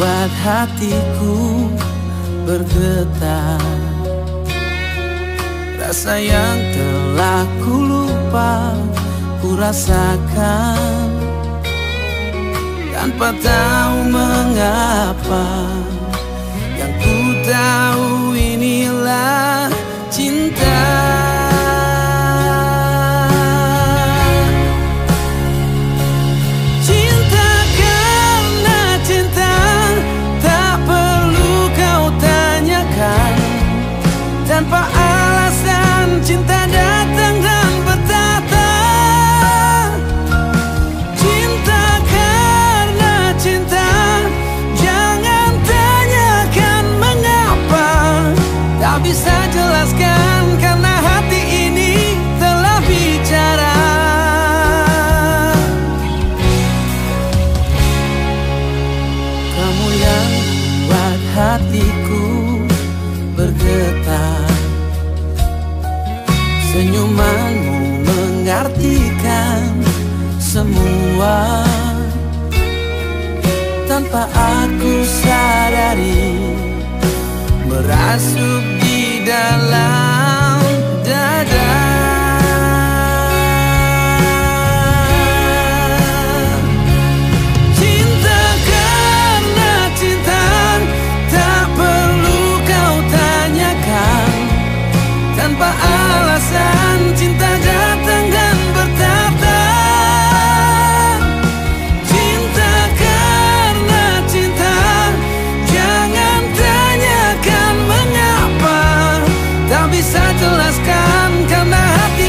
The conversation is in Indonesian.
buat hatiku bergetar. Rasa yang telah ku lupa ku rasakan. Tanpa tahu mengapa Tanpa semua. Tanpa aku sadari merasuki dalam dada. Cinta karena cinta Tak perlu kau tanyakan. Tanpa alasan cinta jauh. jelaskan karena hati